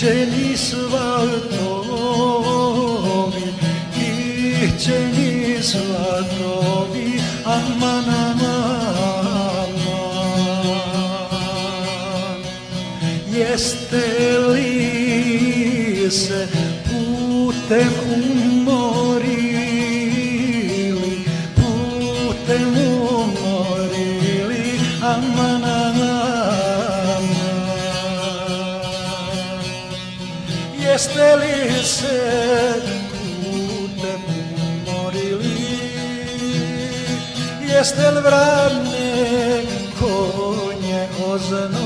pillé, Kićeni svatovi, kićeni svatovi, aman, aman, Jeste li se putem jeste li vrane konje oznojili.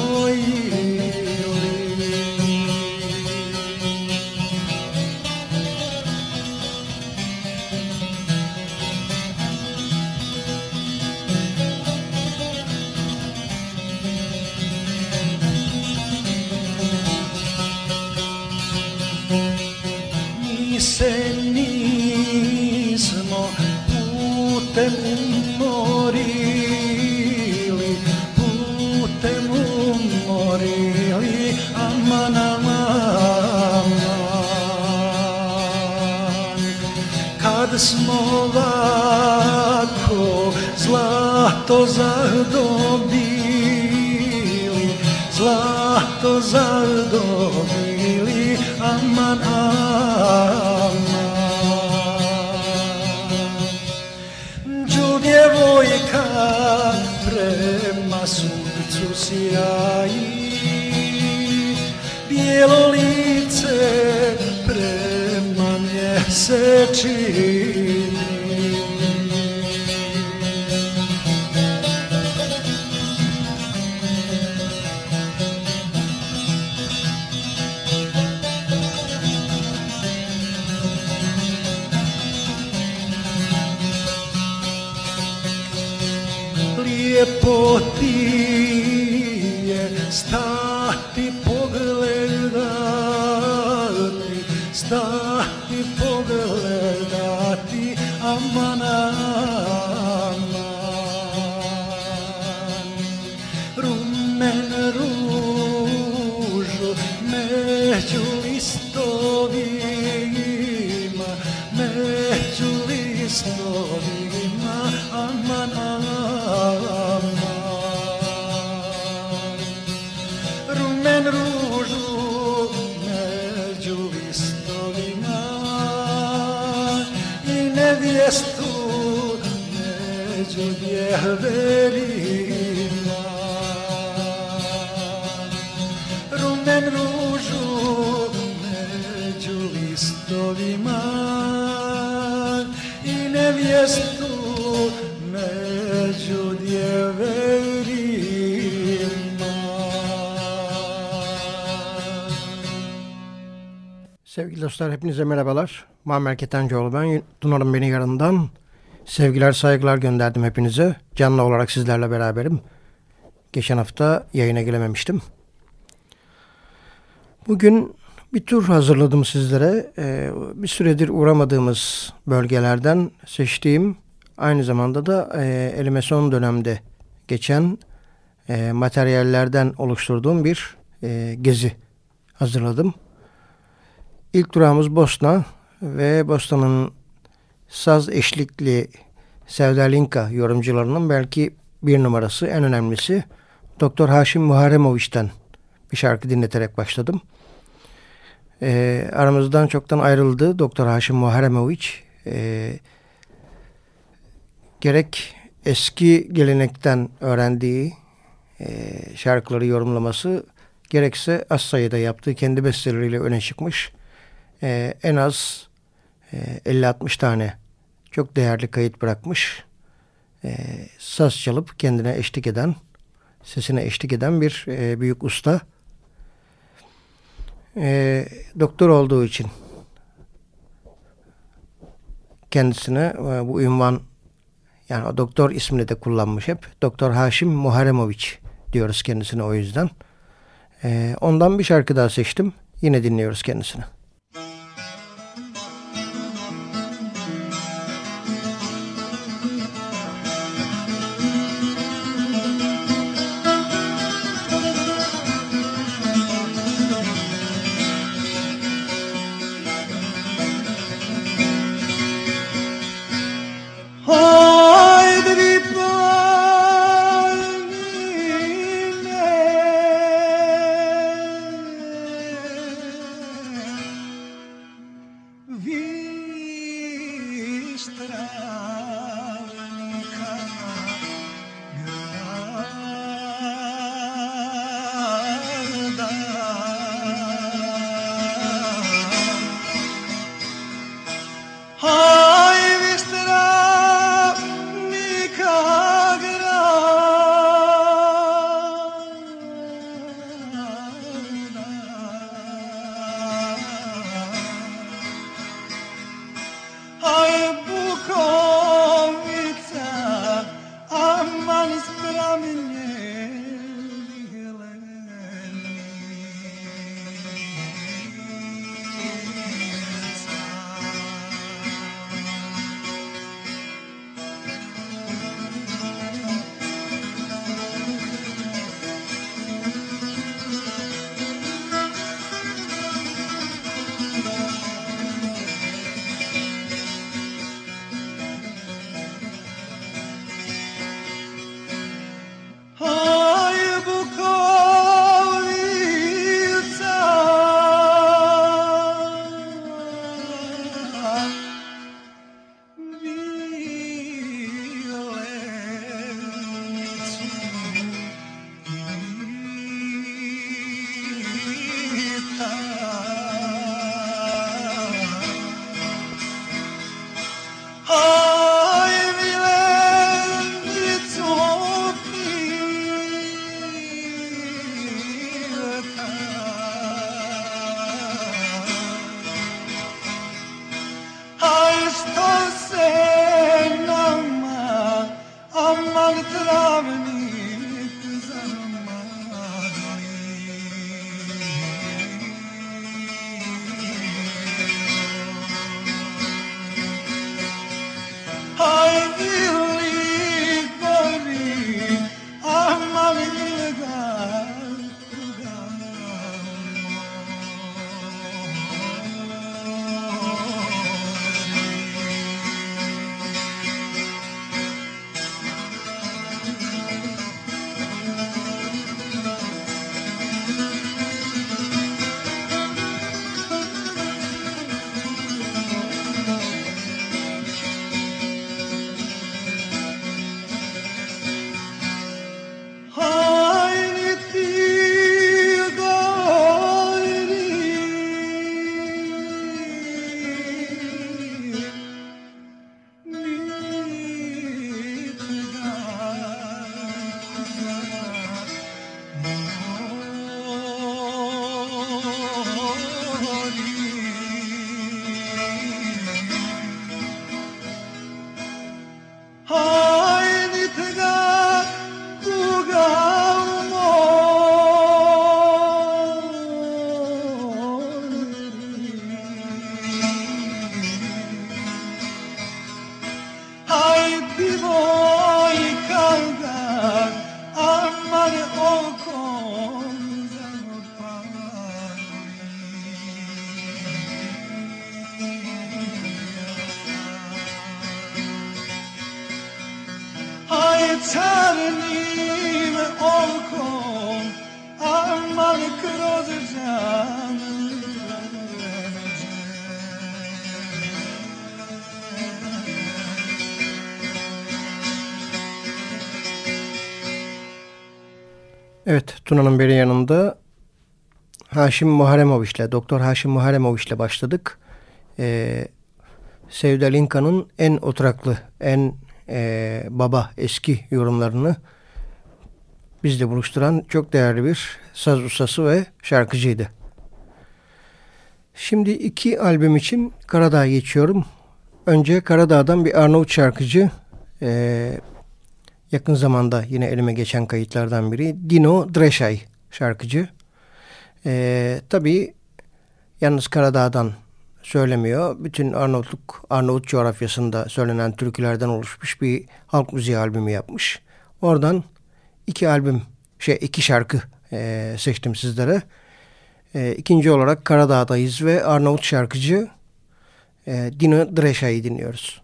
Zlato zadobili, zlato zadobili, aman, aman. Đu djevojka prema suncu sjaji, bijelo lice prema lijepo dostlar hepinize merhabalar. Muammer Ketencoğlu ben. Dunar'ın beni yarından sevgiler saygılar gönderdim hepinize. Canlı olarak sizlerle beraberim. Geçen hafta yayına gelememiştim. Bugün bir tur hazırladım sizlere. Ee, bir süredir uğramadığımız bölgelerden seçtiğim aynı zamanda da e, elime son dönemde geçen e, materyallerden oluşturduğum bir e, gezi hazırladım. İlk durağımız Bosna ve Bosna'nın saz eşlikli Sevdalinka yorumcularının belki bir numarası, en önemlisi Doktor Haşim Muharemoviç'ten bir şarkı dinleterek başladım. Ee, aramızdan çoktan ayrıldı Doktor Haşim Muharemoviç. Ee, gerek eski gelenekten öğrendiği e, şarkıları yorumlaması gerekse az sayıda yaptığı kendi besteleriyle öne çıkmış e, en az e, 50-60 tane çok değerli kayıt bırakmış. E, saz çalıp kendine eşlik eden, sesine eşlik eden bir e, büyük usta. E, doktor olduğu için kendisine e, bu ünvan yani o doktor ismini de kullanmış hep. Doktor Haşim Muharemoviç diyoruz kendisine o yüzden. E, ondan bir şarkı daha seçtim. Yine dinliyoruz kendisini. esperar. harmony. Evet, Tuna'nın beri yanında Haşim Muharemoviç ile, Doktor Haşim Muharemoviç ile başladık. Ee, Sevda Linka'nın en oturaklı, en e, baba eski yorumlarını bizle buluşturan çok değerli bir saz ustası ve şarkıcıydı. Şimdi iki albüm için Karadağ'a geçiyorum. Önce Karadağ'dan bir Arnavut şarkıcı, e, yakın zamanda yine elime geçen kayıtlardan biri Dino Dreşay şarkıcı. E, tabii yalnız Karadağ'dan söylemiyor. Bütün Arnavutluk, Arnavut coğrafyasında söylenen türkülerden oluşmuş bir halk müziği albümü yapmış. Oradan iki albüm, şey iki şarkı e, seçtim sizlere. E, ikinci olarak Karadağ'dayız ve Arnavut şarkıcı e, Dino Dreşa'yı dinliyoruz.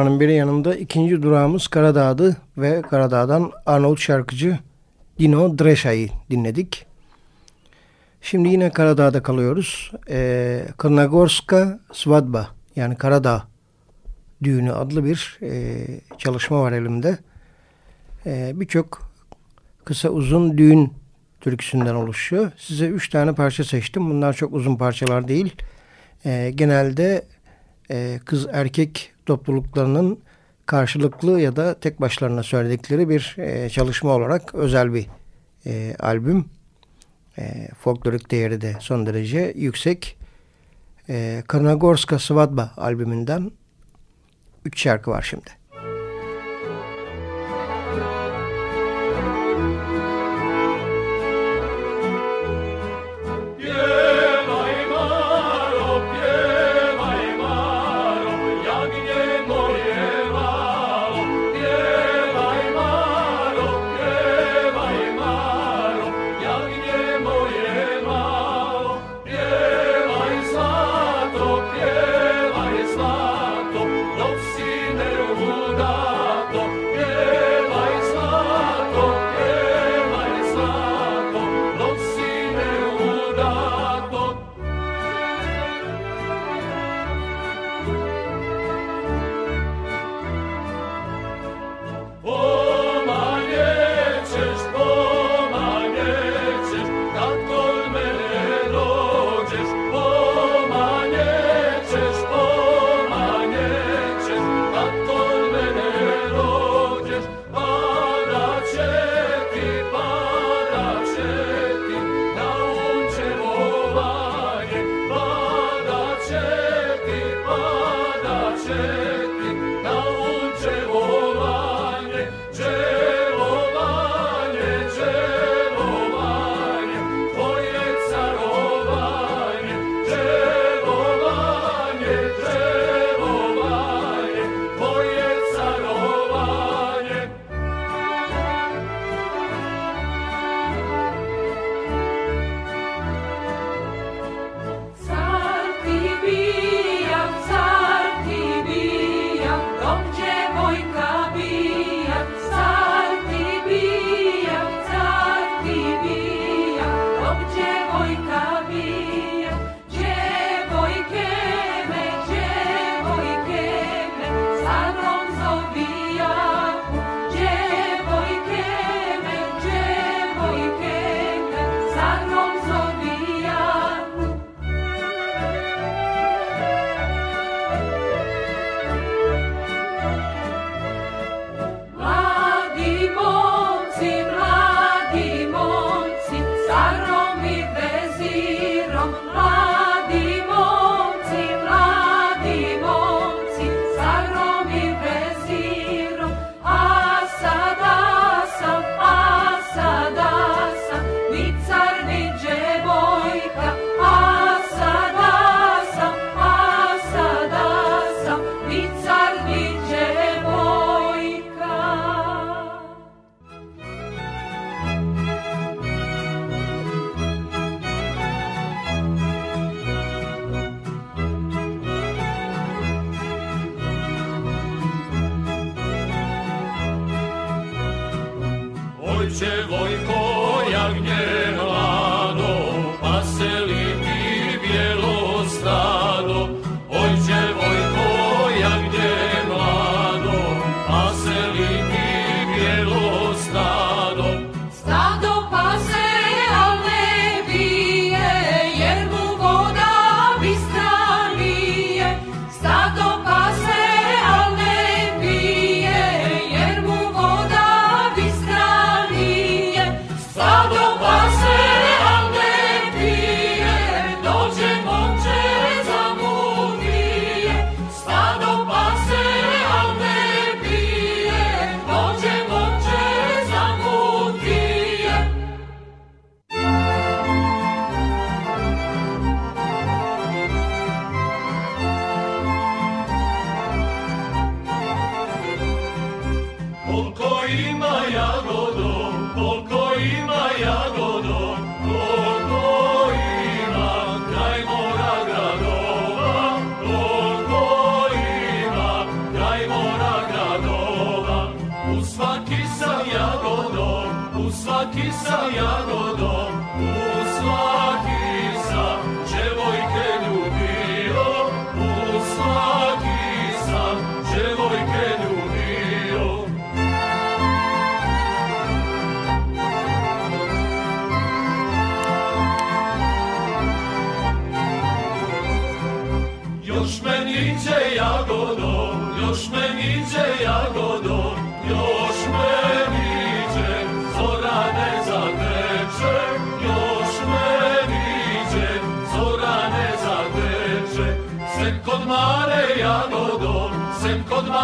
Evet Tuna'nın biri yanımda ikinci durağımız Karadağ'dı ve Karadağ'dan Arnavut şarkıcı Dino Dreşa'yı dinledik. Şimdi yine Karadağ'da kalıyoruz. Ee, Kırnagorska Svadba yani Karadağ düğünü adlı bir e, çalışma var elimde. E, Birçok kısa uzun düğün türküsünden oluşuyor. Size üç tane parça seçtim. Bunlar çok uzun parçalar değil. E, genelde e, kız erkek topluluklarının karşılıklı ya da tek başlarına söyledikleri bir e, çalışma olarak özel bir e, albüm. Folklorik değeri de son derece yüksek. E, Karnagorska Svadba albümünden üç şarkı var şimdi.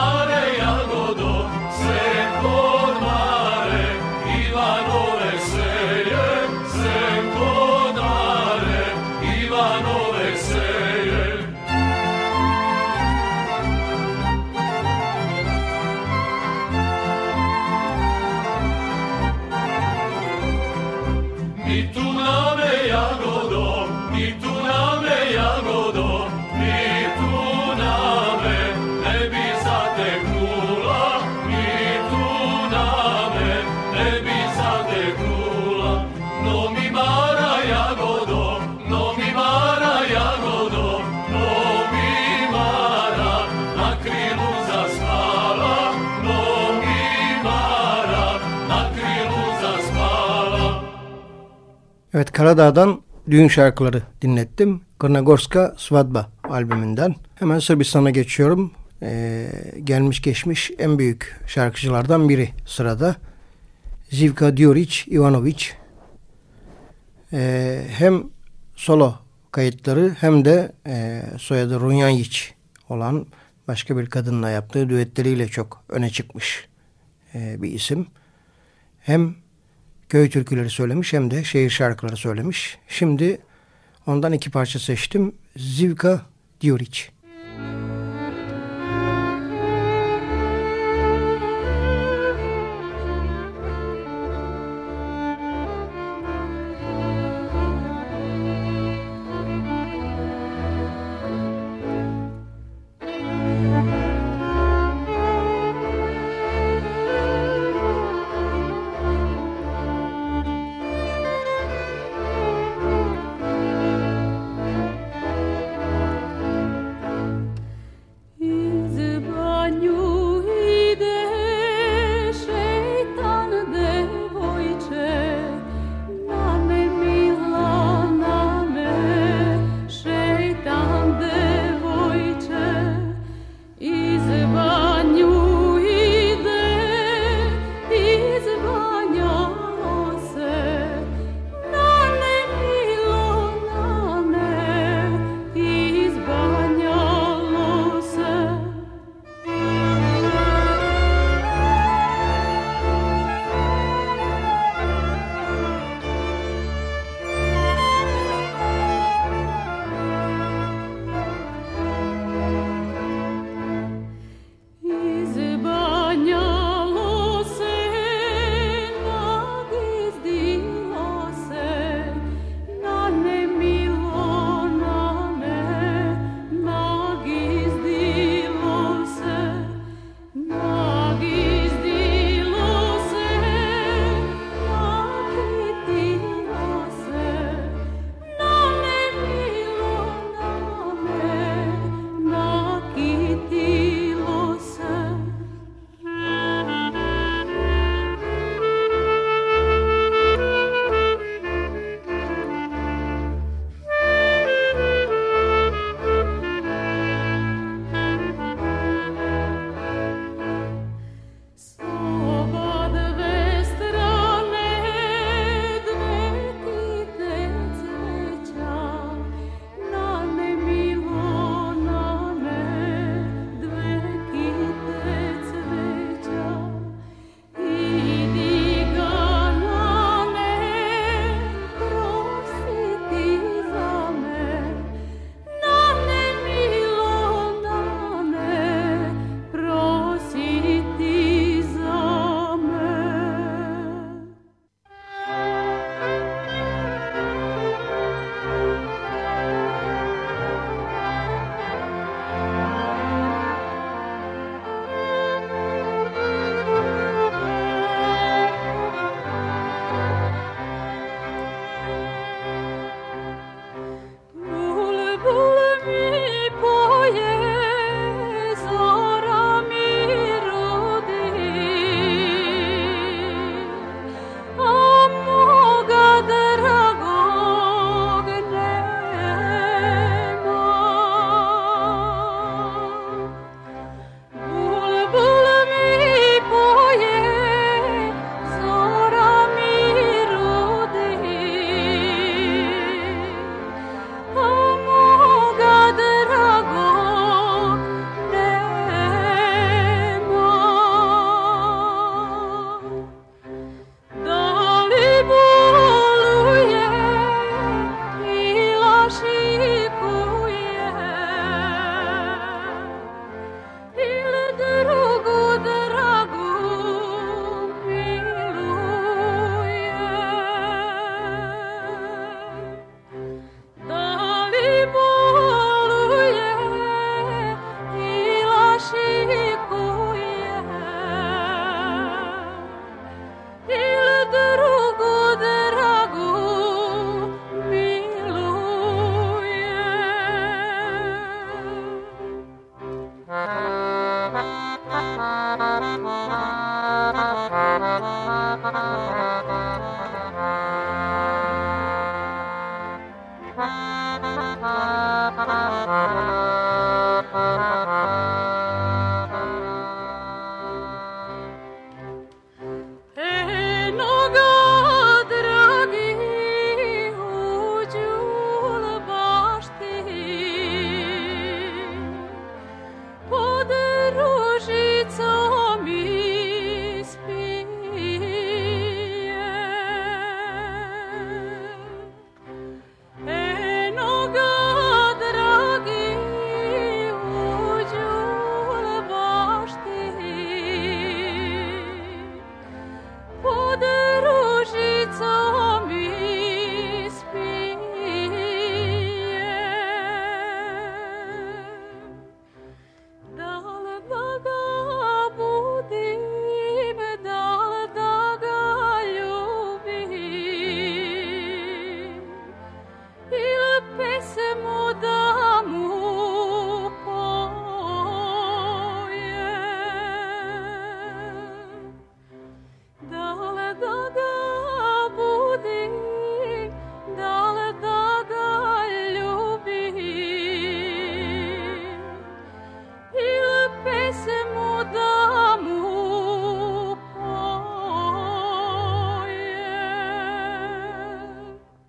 Evet Karadağ'dan düğün şarkıları dinlettim. Krnagorska Svadba albümünden. Hemen Sırbistan'a geçiyorum. Ee, gelmiş geçmiş en büyük şarkıcılardan biri sırada. Zivka Dioric Ivanovic. Ee, hem solo kayıtları hem de e, soyadı Runyanyic olan başka bir kadınla yaptığı düetleriyle çok öne çıkmış e, bir isim. Hem köy türküleri söylemiş hem de şehir şarkıları söylemiş. Şimdi ondan iki parça seçtim. Zivka Dioric.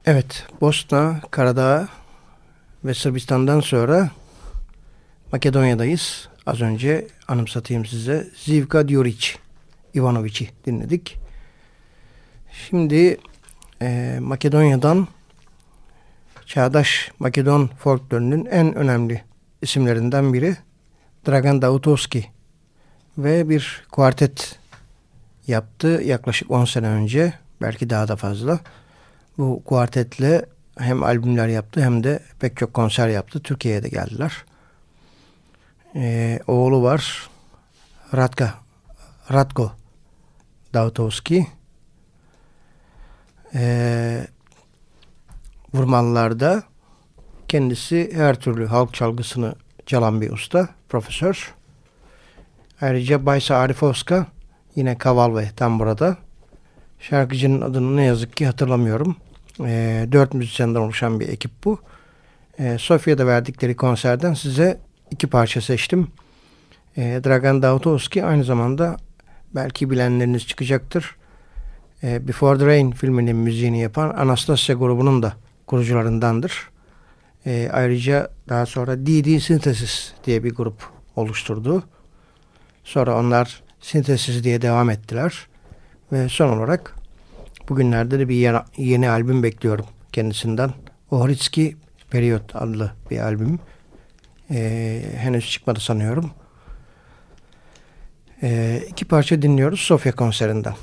Evet, Bosna, Karadağ ve Sırbistan'dan sonra Makedonya'dayız. Az önce anımsatayım size. Zivka Djuric, Ivanovic'i dinledik. Şimdi e, Makedonya'dan çağdaş Makedon folklorunun en önemli isimlerinden biri Dragan Davutovski ve bir kuartet yaptı yaklaşık 10 sene önce belki daha da fazla. Bu kuartetle hem albümler yaptı hem de pek çok konser yaptı. Türkiye'ye de geldiler. Ee, oğlu var Ratka Ratko Davutovski. Ee, vurmalılarda kendisi her türlü halk çalgısını çalan bir usta, profesör. Ayrıca Baysa Arifovska yine kaval ve tam burada. Şarkıcının adını ne yazık ki hatırlamıyorum. E, dört müzisyenden oluşan bir ekip bu. E, Sofya'da verdikleri konserden size iki parça seçtim. E, Dragan Davutovski aynı zamanda belki bilenleriniz çıkacaktır. E, Before the Rain filminin müziğini yapan Anastasia grubunun da kurucularındandır. E, ayrıca daha sonra DD Synthesis diye bir grup oluşturdu. Sonra onlar Synthesis diye devam ettiler. Ve son olarak bugünlerde de bir yeni, albüm bekliyorum kendisinden. Ohritski Period adlı bir albüm. E, henüz çıkmadı sanıyorum. E, iki parça dinliyoruz Sofya konserinden.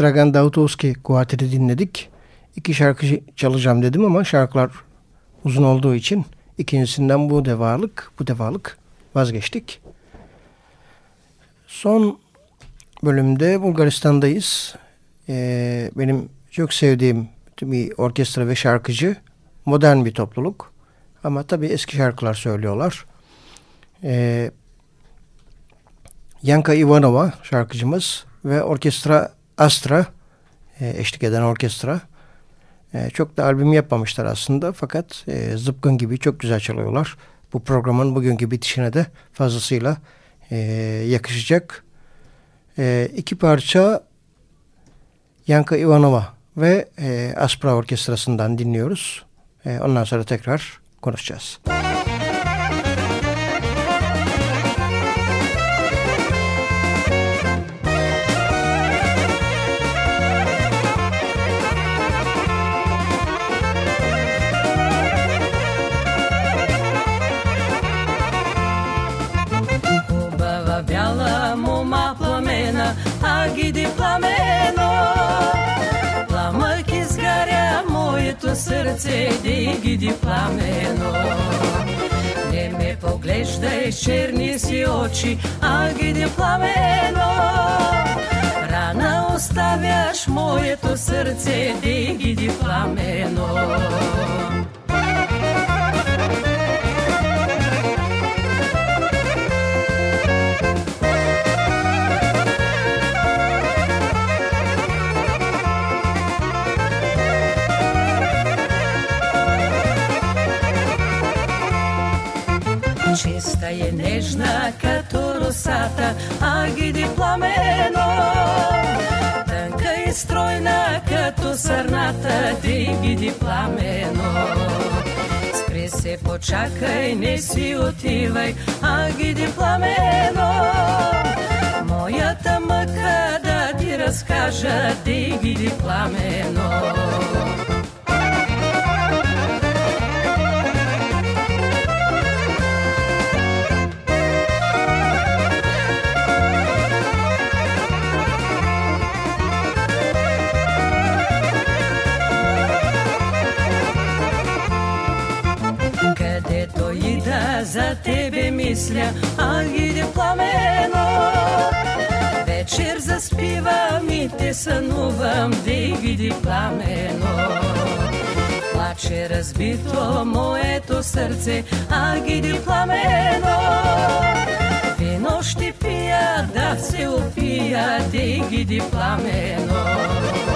Dragan Davutovski kuarteti dinledik. İki şarkı çalacağım dedim ama şarkılar uzun olduğu için ikincisinden bu devalık, bu devalık vazgeçtik. Son bölümde Bulgaristan'dayız. Ee, benim çok sevdiğim bir orkestra ve şarkıcı. Modern bir topluluk. Ama tabii eski şarkılar söylüyorlar. Ee, Yanka Ivanova şarkıcımız ve orkestra Astra e, eşlik eden orkestra. E, çok da albüm yapmamışlar aslında fakat e, zıpkın gibi çok güzel çalıyorlar. Bu programın bugünkü bitişine de fazlasıyla e, yakışacak. İki parça Yanka Ivanova ve e, Aspra Orkestrası'ndan dinliyoruz. Ondan sonra tekrar konuşacağız. Müzik сърце дигиди пламено. Не ме поглеждай черни си очи, а гиди пламено. Рана оставяш моето сърце дигиди пламено. Čista je nežna като росата, а гиди пламено. Тънка и стройна като сърната, ти гиди пламено. Спри се, почакай, не си отивай, а гиди пламено. Моята мъка да ти разкажа, ти гиди пламено. Мисля, а иде пламено. Вечер заспивам и те сънувам, да види пламено. Плаче разбито моето сърце, а гиди пламено. Вино ще пия, да се опия, да гиди пламено.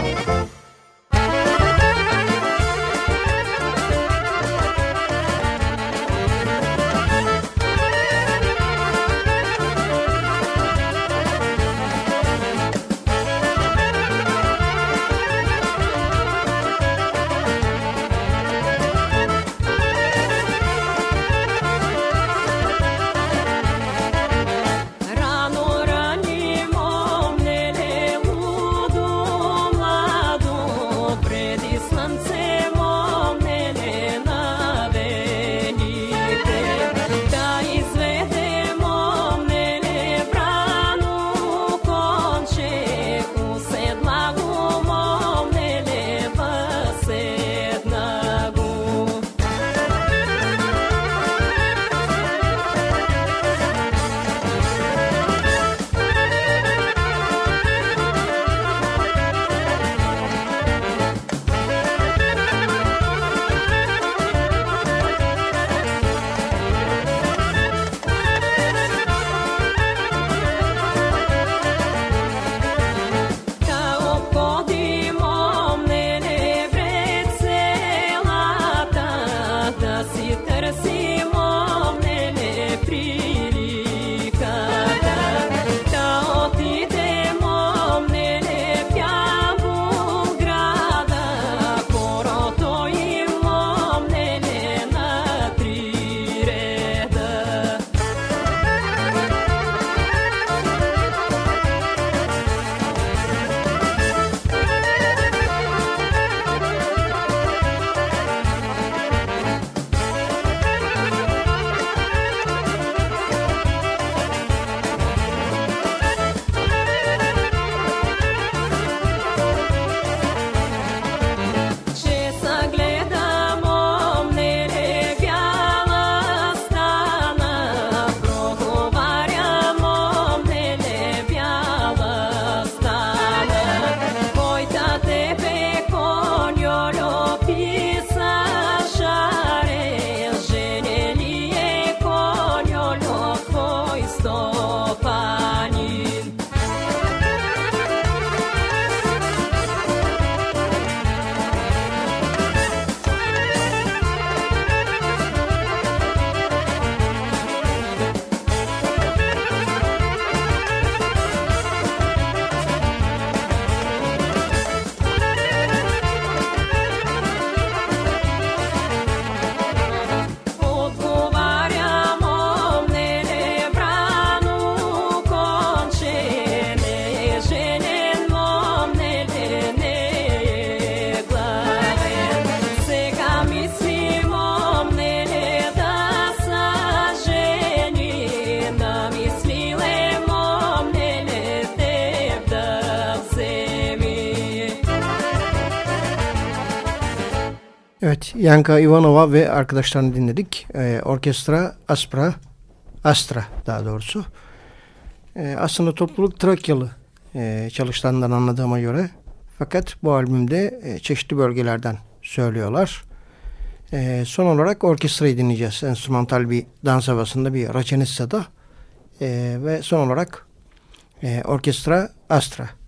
Evet, Yanka Ivanova ve arkadaşlarını dinledik. Ee, orkestra Aspra, Astra daha doğrusu. Ee, aslında topluluk Trakyalı e, çalıştığından anladığıma göre. Fakat bu albümde e, çeşitli bölgelerden söylüyorlar. E, son olarak orkestrayı dinleyeceğiz. Enstrümantal bir dans havasında bir Racenissa'da. E, ve son olarak e, orkestra Astra.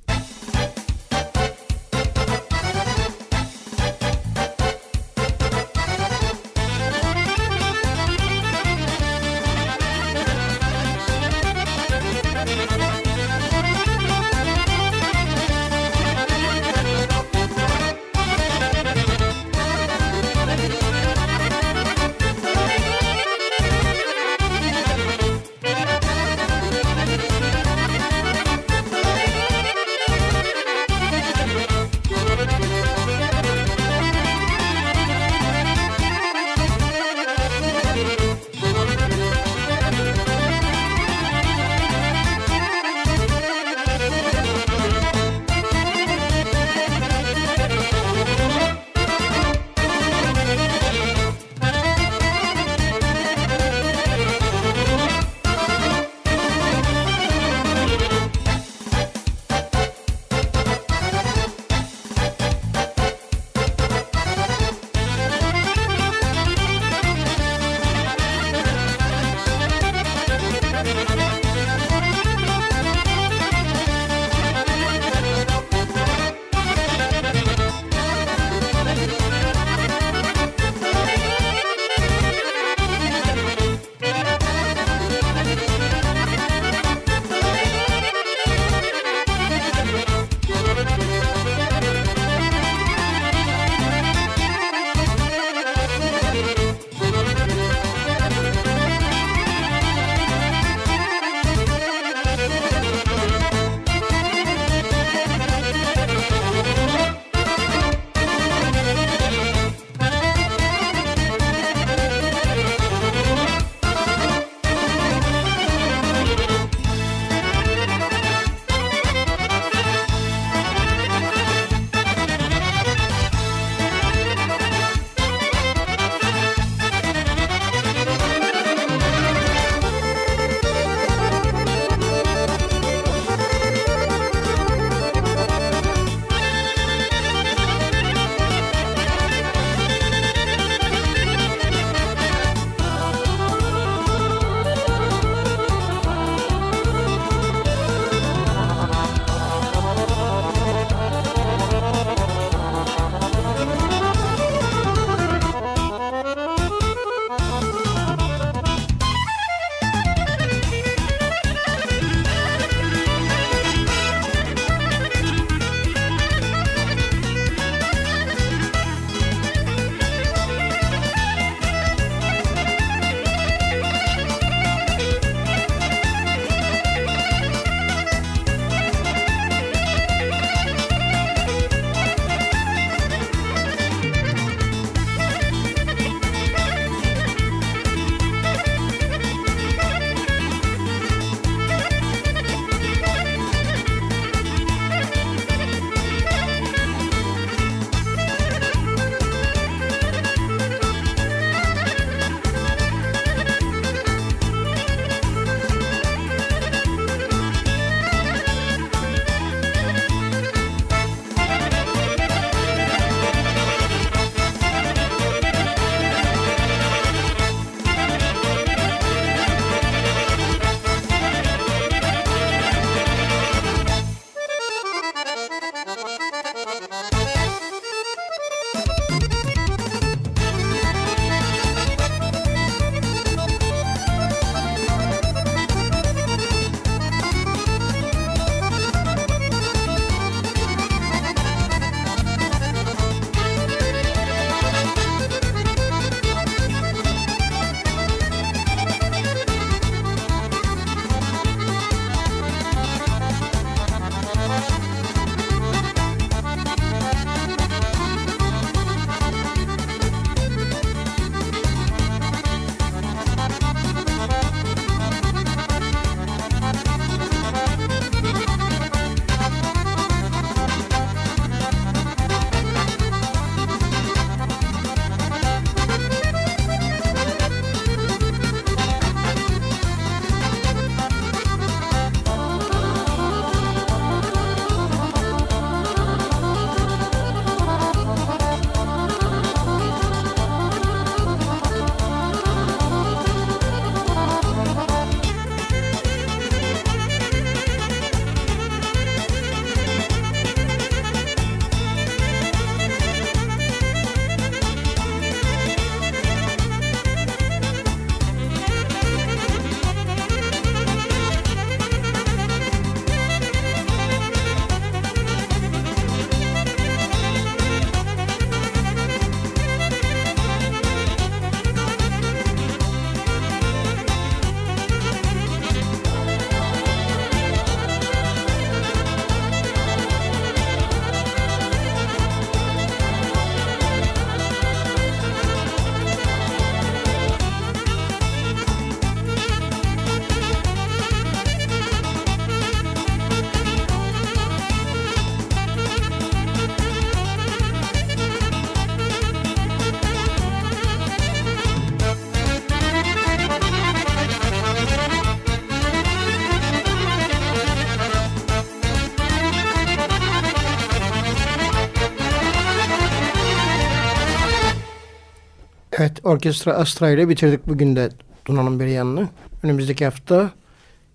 Orkestra Astra ile bitirdik bugün de Tuna'nın bir yanını. Önümüzdeki hafta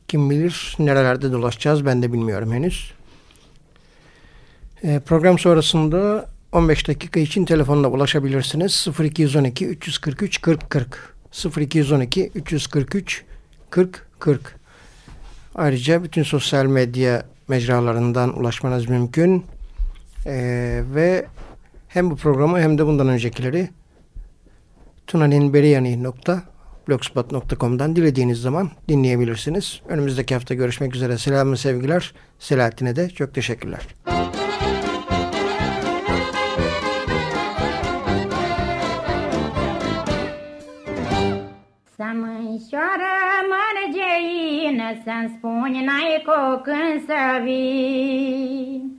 kim bilir nerelerde dolaşacağız ben de bilmiyorum henüz. E, program sonrasında 15 dakika için telefonla ulaşabilirsiniz. 0212 343 40 40 0212 343 40 40 Ayrıca bütün sosyal medya mecralarından ulaşmanız mümkün. Ee, ve hem bu programı hem de bundan öncekileri tunaninberiyani.blogspot.com'dan dilediğiniz zaman dinleyebilirsiniz. Önümüzdeki hafta görüşmek üzere. Selam ve sevgiler. Selahattin'e de çok teşekkürler. Să mânșoară mărgeină, Să-mi spuni n-ai cu când să vii.